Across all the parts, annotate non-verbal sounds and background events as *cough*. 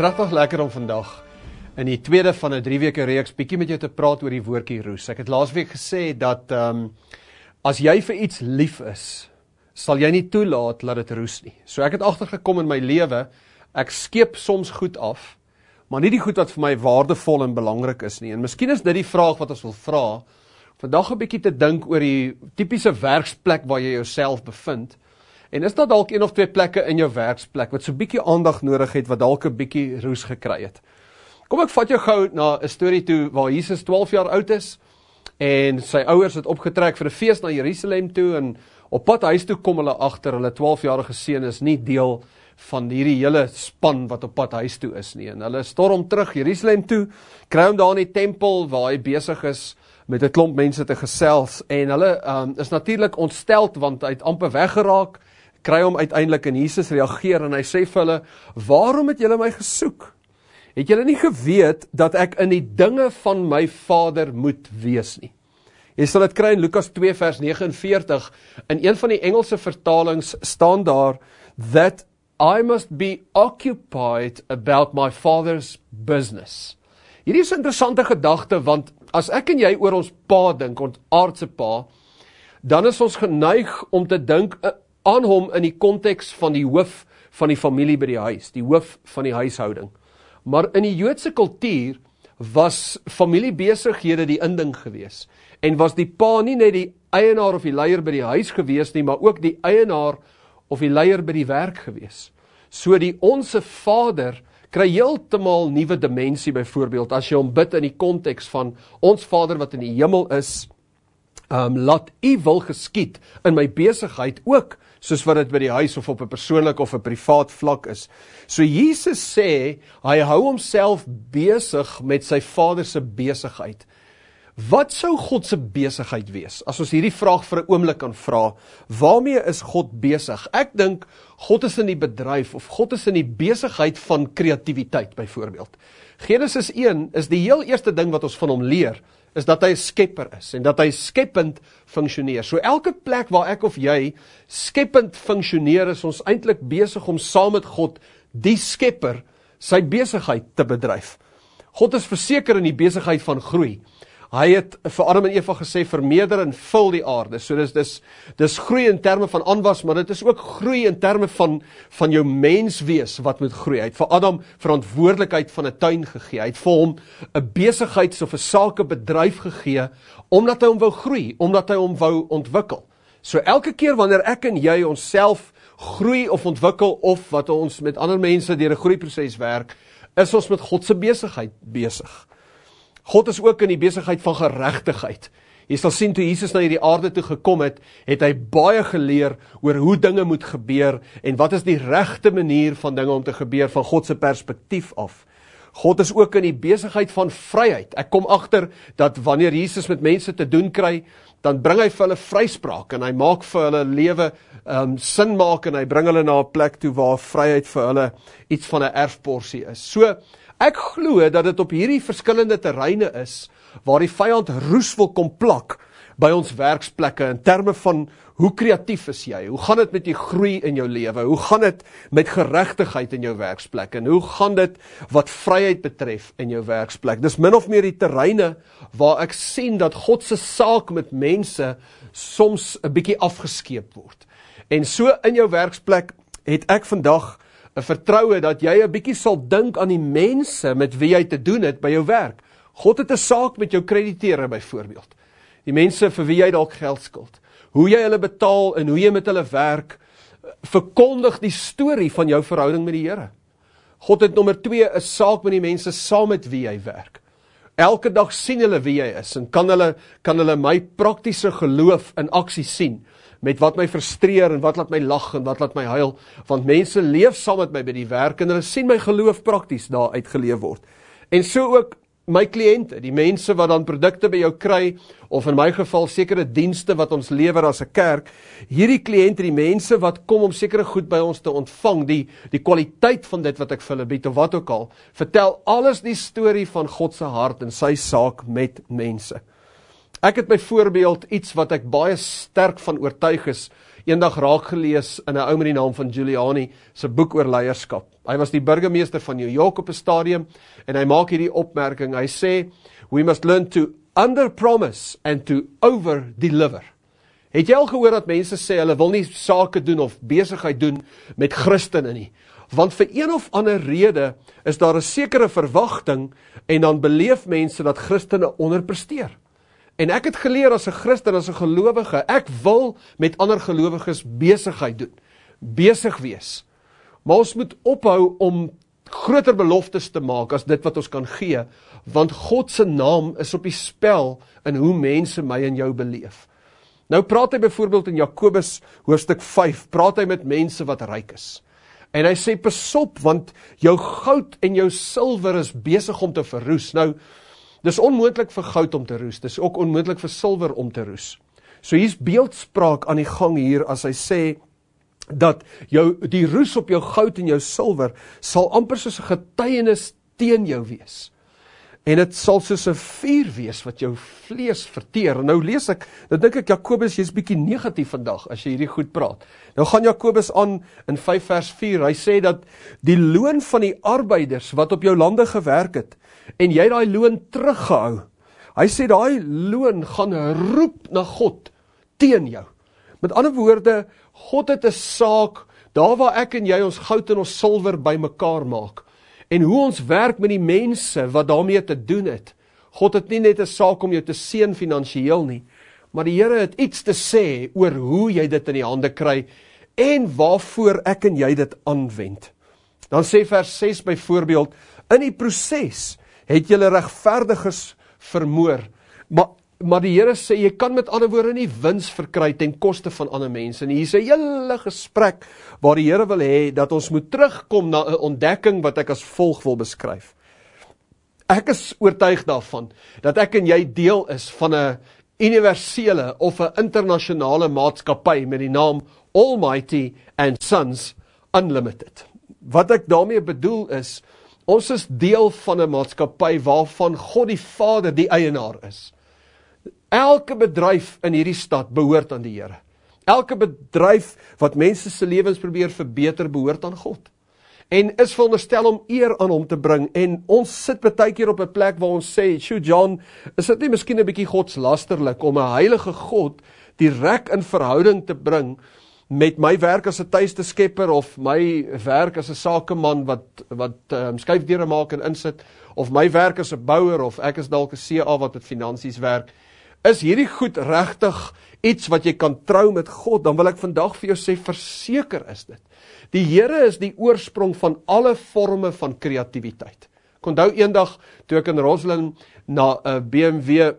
Regtig lekker om vandag in die tweede van 'n 3 weke reeks bietjie met jou te praat oor die woordjie roes. Ek het laasweek gesê dat ehm um, as jy vir iets lief is, sal jy nie toelaat dat dit roes nie. So ek het agtergekom in my lewe, ek skeep soms goed af, maar nie die goed wat vir my waardevol en belangrik is nie. En miskien is dit die vraag wat ons wil vra. Vandag 'n bietjie te dink oor die tipiese werksplek waar jy jouself bevind. En is daar dalk een of twee plekke in jou werksplek wat so bietjie aandag nodig het wat dalk 'n bietjie roes gekry het? Kom ek vat jou gou na 'n storie toe waar Jesus 12 jaar oud is en sy ouers het opgetrek vir 'n fees na Jerusalem toe en op pad huis toe kom hulle agter hulle 12-jarige seun is nie deel van hierdie hele span wat op pad huis toe is nie. En hulle storm terug Jerusalem toe, kry hom daar in die tempel waar hy besig is met 'n klomp mense te gesels en hulle um, is natuurlik ontsteld want hy het amper weggeraak kry hom uiteindelik en Jesus reageer en hy sê vir hulle, waarom het julle my gesoek? Het julle nie geweet dat ek in die dinge van my vader moet wees nie? Jy sal dit kry in Lukas 2 vers 49, in een van die Engelse vertalings staan daar, that I must be occupied about my father's business. Hierdie is interessante gedagte, want as ek en jy oor ons pa dink, ons aardse pa, dan is ons geneig om te dink, aan hom in die konteks van die hoof van die familie by die huis, die hoof van die huishouding. Maar in die Joodse kultuur was familiebesighede die inding gewees en was die pa nie net die eienaar of die leier by die huis gewees nie, maar ook die eienaar of die leier by die werk gewees. So die onsse Vader kry heeltemal nuwe dimensie byvoorbeeld as jy hom bid in die konteks van ons Vader wat in die hemel is, um, laat u wil geskied in my besigheid ook soos wat dit by die huis of op 'n persoonlik of 'n privaat vlak is. So Jesus sê hy hou homself besig met sy Vader se besigheid. Wat sou God se besigheid wees? As ons hierdie vraag vir 'n oomblik kan vra, waarmee is God besig? Ek dink God is in die bedryf of God is in die besigheid van kreatiwiteit byvoorbeeld. Genesis 1 is die heel eerste ding wat ons van hom leer is dat hy skepper is en dat hy skepend funksioneer. So elke plek waar ek of jy skepend funksioneer, is ons eintlik besig om saam met God, die skepper, sy besigheid te bedryf. God is verseker in die besigheid van groei. Hy het vir Adam en Eva gesê vermeerder en vul die aarde. So dis dis dis groei in terme van aanwas, maar dit is ook groei in terme van van jou menswees wat moet groei. Hy het vir Adam verantwoordelikheid van 'n tuin gegee. Hy het vir hom 'n besigheids of 'n sakebedryf gegee omdat hy hom wou groei, omdat hy hom wou ontwikkel. So elke keer wanneer ek en jy onsself groei of ontwikkel of wat ons met ander mense deur 'n groeiproses werk, is ons met God se besigheid besig. God is ook in die besigheid van geregtigheid. Jy sal sien toe Jesus na hierdie aarde toe gekom het, het hy baie geleer oor hoe dinge moet gebeur en wat is die regte manier van dinge om te gebeur van God se perspektief af. God is ook in die besigheid van vryheid. Ek kom agter dat wanneer Jesus met mense te doen kry, dan bring hy vir hulle vryspraak en hy maak vir hulle lewe um sin maak en hy bring hulle na 'n plek toe waar vryheid vir hulle iets van 'n erfporsie is. So Ek glo dat dit op hierdie verskillende terreine is waar die vyand roes wil kom plak by ons werksplekke in terme van hoe kreatief is jy? Hoe gaan dit met die groei in jou lewe? Hoe gaan dit met geregtigheid in jou werksplek? En hoe gaan dit wat vryheid betref in jou werksplek? Dis min of meer die terreine waar ek sien dat God se saak met mense soms 'n bietjie afgeskeep word. En so in jou werksplek het ek vandag 'n vertroue dat jy 'n bietjie sal dink aan die mense met wie jy te doen het by jou werk. God het 'n saak met jou krediteure byvoorbeeld. Die mense vir wie jy dalk geld skuld. Hoe jy hulle betaal en hoe jy met hulle werk verkondig die storie van jou verhouding met die Here. God het nommer 2 'n saak met die mense saam met wie jy werk. Elke dag sien hulle wie jy is en kan hulle kan hulle my praktiese geloof in aksie sien met wat my frustreer en wat laat my lag en wat laat my huil, want mense leef saam met my by die werk en hulle sien my geloof prakties daar uitgeleef word. En so ook my kliënte, die mense wat dan produkte by jou kry of in my geval sekere dienste wat ons lewer as 'n kerk, hierdie kliënte, die mense wat kom om sekere goed by ons te ontvang, die die kwaliteit van dit wat ek vir hulle bied of wat ook al, vertel alles die storie van God se hart en sy saak met mense. Ek het byvoorbeeld iets wat ek baie sterk van oortuig is, eendag raak gelees in 'n ou met die naam van Giuliani se boek oor leierskap. Hy was die burgemeester van New York op 'n stadium en hy maak hierdie opmerking. Hy sê we must learn to under promise and to over deliver. Het jy al gehoor dat mense sê hulle wil nie sake doen of besigheid doen met Christene nie? Want vir een of ander rede is daar 'n sekere verwagting en dan beleef mense dat Christene onderpresteer. En ek het geleer as 'n Christen, as 'n gelowige, ek wil met ander gelowiges besigheid doen. Besig wees. Maar ons moet ophou om groter beloftes te maak as dit wat ons kan gee, want God se naam is op die spel in hoe mense my en jou beleef. Nou praat hy byvoorbeeld in Jakobus hoofstuk 5, praat hy met mense wat ryk is. En hy sê pasop want jou goud en jou silwer is besig om te verroes. Nou Dis onmoontlik vir goud om te roes, dis ook onmoontlik vir silwer om te roes. So hier's beeldspraak aan die gang hier as hy sê dat jou die roes op jou goud en jou silwer sal amper soos 'n getuienis teen jou wees. En dit sal soos 'n vuur wees wat jou vlees verteer. Nou lees ek, nou dink ek Jakobus jy's bietjie negatief vandag as jy hierdie goed praat. Nou gaan Jakobus aan in 5 vers 4. Hy sê dat die loon van die arbeiders wat op jou lande gewerk het, en jy daai loon teruggehou. Hy sê daai loon gaan roep na God teen jou. Met ander woorde, God het 'n saak daar waar ek en jy ons goud en ons silwer bymekaar maak. En hoe ons werk met die mense wat daarmee te doen het. God het nie net 'n saak om jou te seën finansiëel nie, maar die Here het iets te sê oor hoe jy dit in die hande kry en waarvoor ek en jy dit aanwend. Dan sê vers 6 byvoorbeeld in die proses het julle regverdiges vermoor. Maar maar die Here sê jy kan met ander woorde nie wins verkry ten koste van ander mense nie. Hier's 'n hele gesprek waar die Here wil hê dat ons moet terugkom na 'n ontdekking wat ek as volg wil beskryf. Ek is oortuig daarvan dat ek en jy deel is van 'n universele of 'n internasionale maatskappy met die naam Almighty and Sons Unlimited. Wat ek daarmee bedoel is Ons is deel van 'n maatskappy waarvan God die Vader die eienaar is. Elke bedryf in hierdie stad behoort aan die Here. Elke bedryf wat mense se lewens probeer verbeter, behoort aan God. En is veronderstel om eer aan hom te bring en ons sit baie keer op 'n plek waar ons sê, "Sjoe John, is dit nie miskien 'n bietjie godslasterlik om 'n heilige God direk in verhouding te bring met my werk as 'n tuiste skepper of my werk as 'n sakeman wat wat um, skuifdeure maak en insit of my werk as 'n bouer of ek is dalk 'n CA wat met finansies werk is hierdie goed regtig iets wat jy kan trou met God? Dan wil ek vandag vir jou sê verseker is dit. Die Here is die oorsprong van alle forme van kreatiwiteit. Ek onthou eendag toe ek in Roslyn na 'n uh, BMW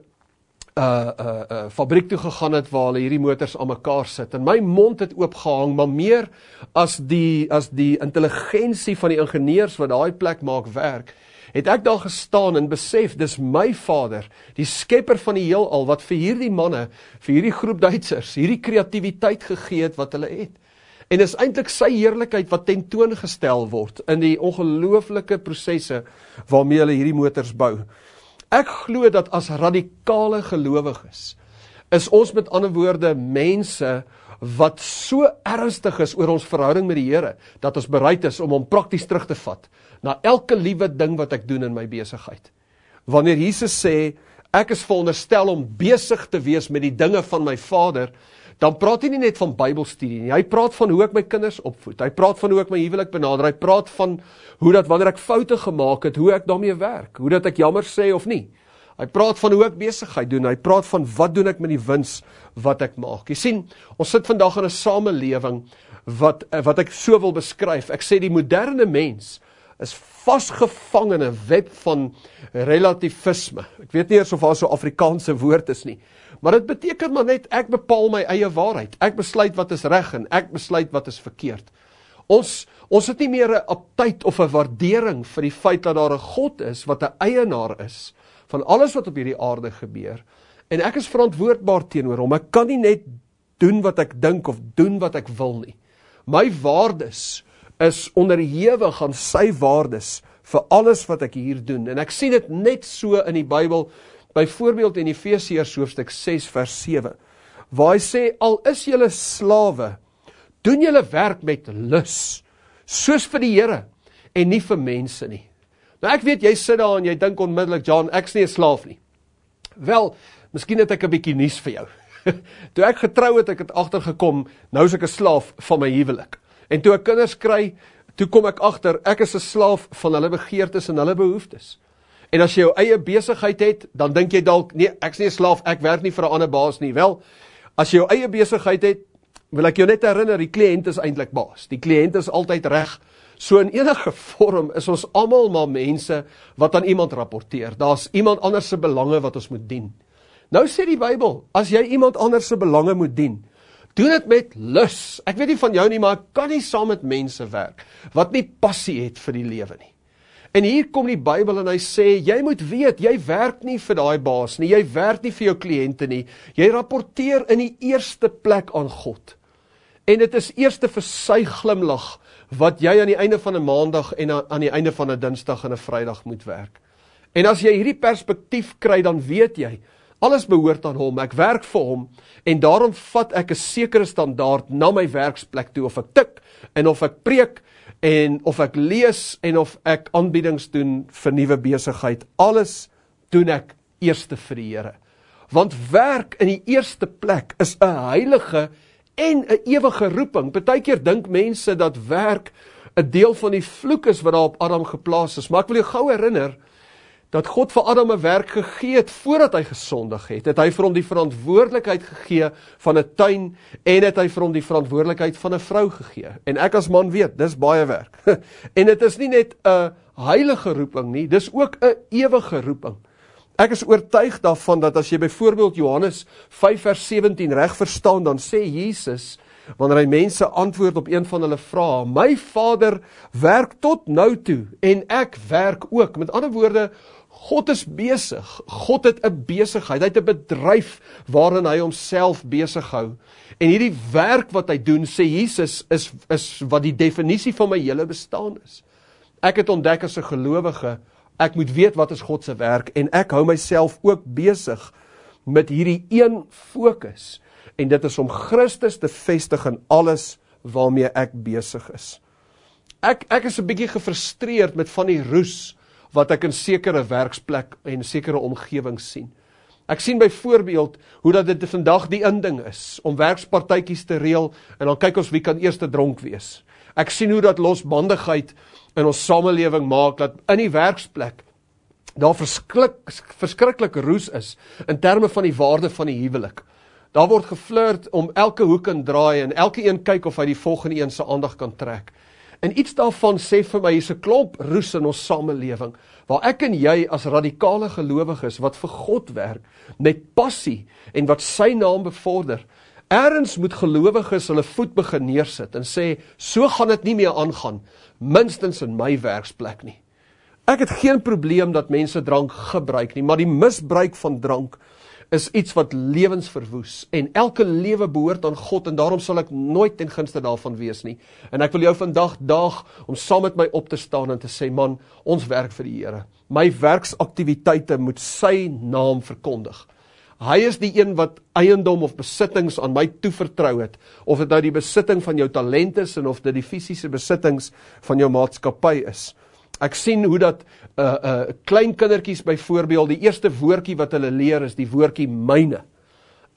uh uh uh fabriek toe gegaan het waar hulle hierdie motors aan mekaar sit. En my mond het oopgehang maar meer as die as die intelligensie van die ingenieurs wat daai plek maak werk het ek daar gestaan en besef dis my vader die skepper van die heelal wat vir hierdie manne vir hierdie groep Duitsers hierdie kreatiwiteit gegee het wat hulle het. En is eintlik sy heerlikheid wat tentoongestel word in die ongelooflike prosesse waarmee hulle hierdie motors bou Ek glo dat as radikale gelowiges is ons met ander woorde mense wat so ernstig is oor ons verhouding met die Here dat ons bereid is om hom prakties terug te vat na elke liewe ding wat ek doen in my besigheid. Wanneer Jesus sê ek is veronderstel om besig te wees met die dinge van my Vader, dan praat hy nie net van Bybelstudie nie. Hy praat van hoe ek my kinders opvoed. Hy praat van hoe ek my huwelik benader. Hy praat van hoe dat wanneer ek foute gemaak het, hoe ek daarmee werk. Hoe dat ek jammer sê of nie. Hy praat van hoe ek besigheid doen. Hy praat van wat doen ek met die wins wat ek maak. Jy sien, ons sit vandag in 'n samelewing wat wat ek so wil beskryf. Ek sê die moderne mens is vasgevang in 'n web van relativisme. Ek weet nie eers of daar so Afrikaanse woord is nie. Maar dit beteken maar net ek bepaal my eie waarheid. Ek besluit wat is reg en ek besluit wat is verkeerd. Ons ons het nie meer 'n aptyd of 'n waardering vir die feit dat daar 'n God is wat 'n eienaar is van alles wat op hierdie aarde gebeur en ek is verantwoordbaar teenoor hom. Ek kan nie net doen wat ek dink of doen wat ek wil nie. My waardes is onderhewig aan sy waardes vir alles wat ek hier doen en ek sien dit net so in die Bybel byvoorbeeld in Efesiërs hoofstuk 6 vers 7 waar hy sê al is julle slawe Doen julle werk met lus, soos vir die Here en nie vir mense nie. Nou ek weet jy sit daar en jy dink onmiddellik, John, ek's nie 'n slaaf nie. Wel, miskien het ek 'n bietjie nuus vir jou. *laughs* toe ek getrou het, ek het agtergekom, nou is ek 'n slaaf van my huwelik. En toe ek kinders kry, toe kom ek agter, ek is 'n slaaf van hulle begeertes en hulle behoeftes. En as jy jou eie besigheid het, dan dink jy dalk, nee, ek's nie 'n slaaf, ek werk nie vir 'n ander baas nie. Wel, as jy jou eie besigheid het, wil ek jou net herinner, die kliënt is eintlik baas. Die kliënt is altyd reg. So in enige *laughs* vorm is ons almal maar mense wat aan iemand rapporteer. Daar's iemand anders se belange wat ons moet dien. Nou sê die Bybel, as jy iemand anders se belange moet dien, doen dit met lus. Ek weet nie van jou nie, maar ek kan nie saam met mense werk wat nie passie het vir die lewe nie. En hier kom die Bybel en hy sê, jy moet weet, jy werk nie vir daai baas nie, jy werk nie vir jou kliënte nie. Jy rapporteer in die eerste plek aan God. En dit is eerste vir sy glimlag wat jy aan die einde van 'n maandag en aan die einde van 'n Dinsdag en 'n Vrydag moet werk. En as jy hierdie perspektief kry, dan weet jy, alles behoort aan hom. Ek werk vir hom en daarom vat ek 'n sekere standaard na my werksplek toe of ek tik en of ek preek en of ek lees en of ek aanbiedings doen vir nuwe besigheid, alles doen ek eerste vir die Here. Want werk in die eerste plek is 'n heilige en 'n ewige roeping. Partykeer dink mense dat werk 'n deel van die vloek is wat daar op Adam geplaas is, maar ek wil jou gou herinner dat God vir Adam 'n werk gegee het voordat hy gesondig het. Het hy vir hom die verantwoordelikheid gegee van 'n tuin en het hy vir hom die verantwoordelikheid van 'n vrou gegee. En ek as man weet, dis baie werk. *laughs* en dit is nie net 'n heilige roeping nie, dis ook 'n ewige roeping. Ek is oortuig daarvan dat as jy byvoorbeeld Johannes 5 vers 17 reg verstaan, dan sê Jesus wanneer hy mense antwoord op een van hulle vrae, my Vader werk tot nou toe en ek werk ook. Met ander woorde, God is besig. God het 'n besigheid. Hy het 'n bedryf waarin hy homself besig hou. En hierdie werk wat hy doen, sê Jesus, is is wat die definisie van my hele bestaan is. Ek het ontdek as 'n gelowige, ek moet weet wat is God se werk en ek hou myself ook besig met hierdie een fokus. En dit is om Christus te vestig in alles waarmee ek besig is. Ek ek is 'n bietjie gefrustreerd met van die roes wat ek in sekere werksplek en sekere omgewings sien. Ek sien byvoorbeeld hoe dat dit vandag die inding is om werkspartytjies te reël en dan kyk ons wie kan eers te dronk wees. Ek sien hoe dat losbandigheid in ons samelewing maak dat in die werksplek daar verskrik verskriklike roes is in terme van die waarde van die huwelik. Daar word geflirt om elke hoek en draai en elke een kyk of hy die volgende een se aandag kan trek. En iets daarvan sê vir my, hier's 'n klomp roes in ons samelewing, waar ek en jy as radikale gelowiges wat vir God werk, met passie en wat sy naam bevorder, ergens moet gelowiges hulle voet begin neersit en sê, so gaan dit nie meer aangaan, minstens in my werksplek nie. Ek het geen probleem dat mense drank gebruik nie, maar die misbruik van drank is iets wat lewens verwoes en elke lewe behoort aan God en daarom sal ek nooit ten gunste daarvan wees nie. En ek wil jou vandag daag om saam met my op te staan en te sê man, ons werk vir die Here. My werksaktiwiteite moet sy naam verkondig. Hy is die een wat eiendom of besittings aan my toevertrou het, of dit nou die besitting van jou talente is en of dit die fisiese besittings van jou maatskappy is. Ek sien hoe dat uh uh klein kindertjies byvoorbeeld die eerste woordjie wat hulle leer is die woordjie myne.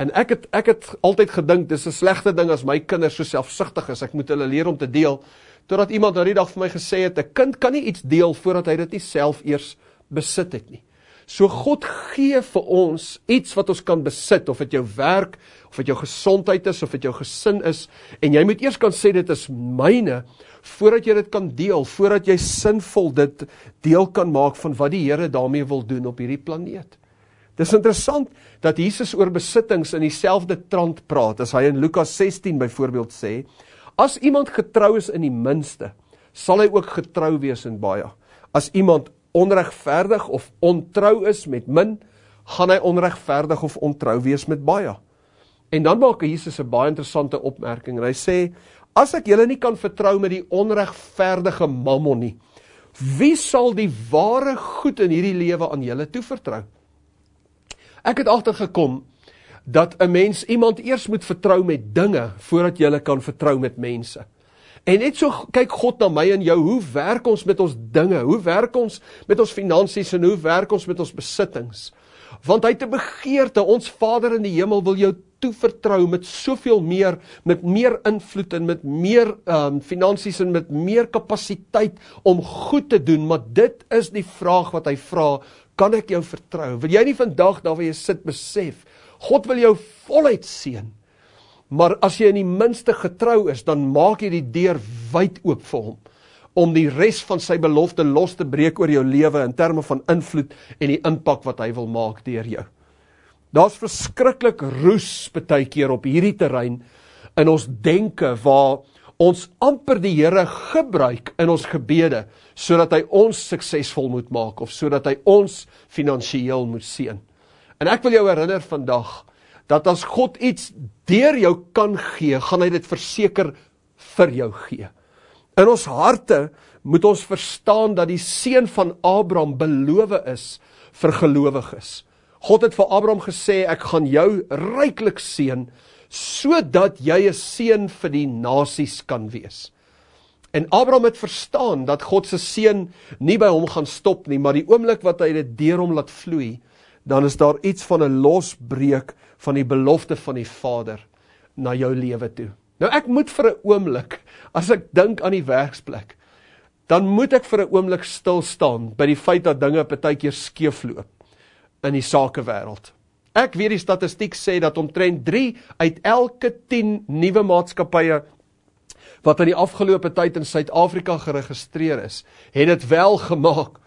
En ek het ek het altyd gedink dis 'n slegte ding as my kinders so selfsugtig is. Ek moet hulle leer om te deel. Totdat iemand nou die dag vir my gesê het 'n kind kan nie iets deel voordat hy dit nie self eers besit het nie. So God gee vir ons iets wat ons kan besit of dit jou werk of dit jou gesondheid is of dit jou gesin is en jy moet eers kan sê dit is myne voordat jy dit kan deel, voordat jy sinvol dit deel kan maak van wat die Here daarmee wil doen op hierdie planeet. Dis interessant dat Jesus oor besittings in dieselfde trant praat as hy in Lukas 16 byvoorbeeld sê, as iemand getrou is in die minste, sal hy ook getrou wees in baie. As iemand onregverdig of ontrou is met min, gaan hy onregverdig of ontrou wees met baie. En dan maak Jesus 'n baie interessante opmerking. Hy sê As ek julle nie kan vertrou met die onregverdige mammon nie, wie sal die ware goed in hierdie lewe aan julle toevertrou? Ek het agtergekom dat 'n mens iemand eers moet vertrou met dinge voordat jy hulle kan vertrou met mense. En net so kyk God na my en jou, hoe werk ons met ons dinge? Hoe werk ons met ons finansies en hoe werk ons met ons besittings? Want hy het 'n begeerte, ons Vader in die hemel wil jou toevertrou met soveel meer, met meer invloed en met meer um finansies en met meer kapasiteit om goed te doen, maar dit is die vraag wat hy vra, kan ek jou vertrou? Wil jy nie vandag daar waar jy sit besef, God wil jou voluit seën. Maar as jy in die minste getrou is, dan maak jy die deur wyd oop vir hom om die res van sy belofte los te breek oor jou lewe in terme van invloed en die impak wat hy wil maak deur jou. Daar's verskriklik roes baie keer op hierdie terrein in ons denke waar ons amper die Here gebruik in ons gebede sodat hy ons suksesvol moet maak of sodat hy ons finansiëel moet seën. En ek wil jou herinner vandag dat as God iets deur jou kan gee, gaan hy dit verseker vir jou gee. In ons harte moet ons verstaan dat die seën van Abraham beloof is vir gelowiges. God het vir Abraham gesê ek gaan jou ryklik seën sodat jy 'n seën vir die nasies kan wees. En Abraham het verstaan dat God se seën nie by hom gaan stop nie, maar die oomblik wat hy dit deur hom laat vloei, dan is daar iets van 'n losbreek van die belofte van die Vader na jou lewe toe. Nou ek moet vir 'n oomblik, as ek dink aan die werksplek, dan moet ek vir 'n oomblik stil staan by die feit dat dinge partykeer skeefloop in die sakewêreld. Ek weet die statistiek sê dat omtrent 3 uit elke 10 nuwe maatskappye wat in die afgelope tyd in Suid-Afrika geregistreer is, het dit wel gemaak.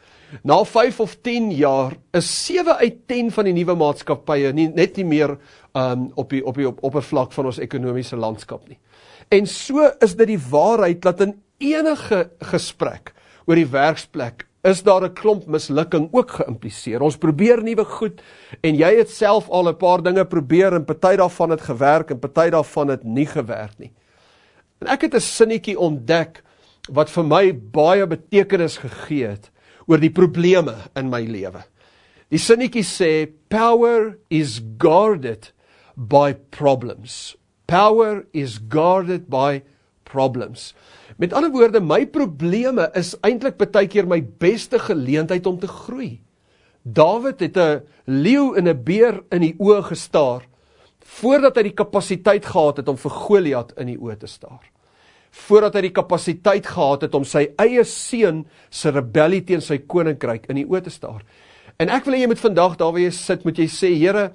Na 5 of 10 jaar is 7 uit 10 van die nuwe maatskappye nie net nie meer um op die op die op, oppervlak van ons ekonomiese landskap nie. En so is dit die waarheid dat in enige gesprek oor die werksplek is daar 'n klomp mislukking ook geïmpliseer. Ons probeer nuwe goed en jy het self al 'n paar dinge probeer en party daarvan het gewerk en party daarvan het nie gewerk nie. En ek het 'n sinnetjie ontdek wat vir my baie betekenis gegee het oor die probleme in my lewe. Die sinnetjie sê power is guarded by problems. Power is guarded by problems. Met ander woorde, my probleme is eintlik baie keer my beste geleentheid om te groei. Dawid het 'n leeu en 'n beer in die oë gestaar voordat hy die kapasiteit gehad het om vir Goliat in die oë te staar. Voordat hy die kapasiteit gehad het om sy eie seun se rebellie teen sy koninkryk in die oë te staar. En ek wil jy moet vandag daar waar jy sit, moet jy sê, Here,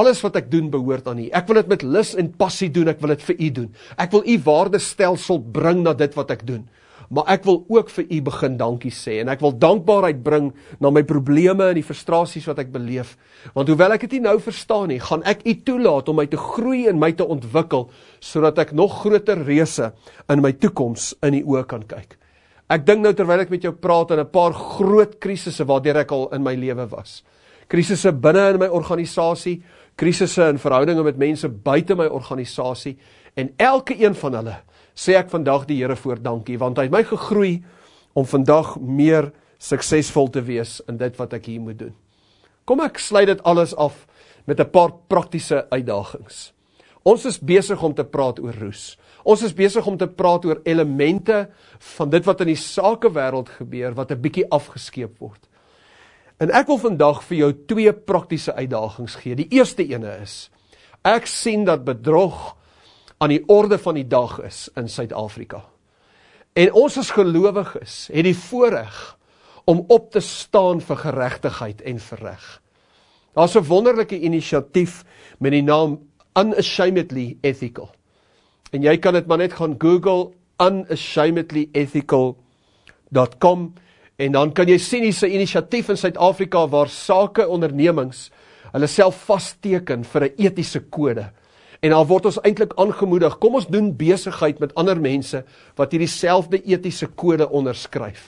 alles wat ek doen behoort aan U. Ek wil dit met lus en passie doen, ek wil dit vir U doen. Ek wil U waardestelsel bring na dit wat ek doen. Maar ek wil ook vir U begin dankie sê en ek wil dankbaarheid bring na my probleme en die frustrasies wat ek beleef. Want hoewel ek dit nie nou verstaan nie, gaan ek U toelaat om my te groei en my te ontwikkel sodat ek nog groter reëse in my toekoms in die oë kan kyk. Ek dink nou terwyl ek met jou praat aan 'n paar groot krisisse waardeur ek al in my lewe was. Krisisse binne in my organisasie, krisisse in verhoudinge met mense buite my organisasie en elke een van hulle sê ek vandag die Here voor dankie want hy het my gegroei om vandag meer suksesvol te wees in dit wat ek hier moet doen. Kom ek sluit dit alles af met 'n paar praktiese uitdagings. Ons is besig om te praat oor roes. Ons is besig om te praat oor elemente van dit wat in die sakewêreld gebeur wat 'n bietjie afgeskeep word. En ek wil vandag vir jou twee praktiese uitdagings gee. Die eerste ene is ek sien dat bedrog aan die orde van die dag is in Suid-Afrika. En ons as gelowiges het die voorreg om op te staan vir geregtigheid en vir reg. Daar's 'n wonderlike inisiatief met die naam Unashamedly Ethical. En jy kan dit maar net gaan Google unashamedlyethical.com en dan kan jy sien hier's 'n inisiatief in Suid-Afrika waar sake ondernemings hulle self vasteken vir 'n etiese kode. En daar word ons eintlik aangemoedig, kom ons doen besigheid met ander mense wat hierdie selfde etiese kode onderskryf.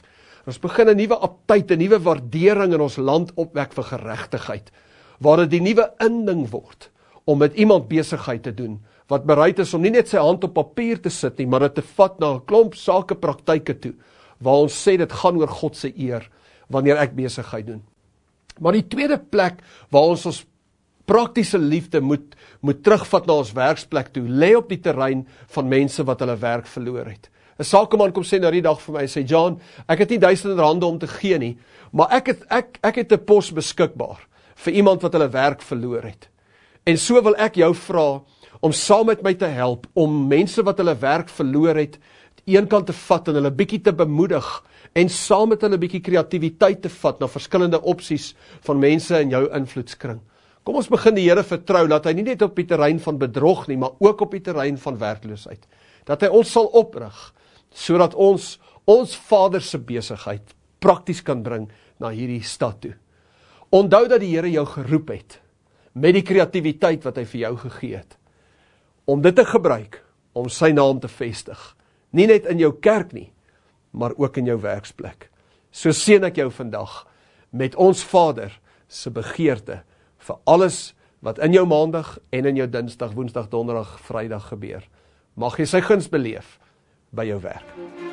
Ons begin 'n nuwe aptyd, 'n nuwe waardering in ons land opwek vir geregtigheid, waar dit die nuwe inding word om met iemand besigheid te doen wat bereid is om nie net sy hand op papier te sit nie, maar dit te vat na 'n klomp sakepraktyke toe waar ons sê dit gaan oor God se eer wanneer ek besigheid doen. Maar die tweede plek waar ons ons praktiese liefde moet moet terugvat na ons werksplek toe, lê op die terrein van mense wat hulle werk verloor het. 'n Sakeman kom sê na die dag vir my, sê John, ek het nie duisende rande om te gee nie, maar ek het ek ek het 'n pos beskikbaar vir iemand wat hulle werk verloor het. En so wil ek jou vra om saam met my te help om mense wat hulle werk verloor het, een kant te vat en hulle bietjie te bemoedig en saam met hulle bietjie kreatiwiteit te vat na verskillende opsies van mense in jou invloedskring. Kom ons begin die Here vertrou dat hy nie net op die terrein van bedrog nie, maar ook op die terrein van werkloosheid. Dat hy ons sal oprig sodat ons ons Vader se besigheid prakties kan bring na hierdie stad toe. Onthou dat die Here jou geroep het met die kreatiwiteit wat hy vir jou gegee het om dit te gebruik om sy naam te vestig. Nie net in jou kerk nie, maar ook in jou werksplek. So seën ek jou vandag met ons Vader se begeerte vir alles wat in jou maandag en in jou dinsdag, woensdag, donderdag, vrydag gebeur. Mag jy sy guns beleef by jou werk.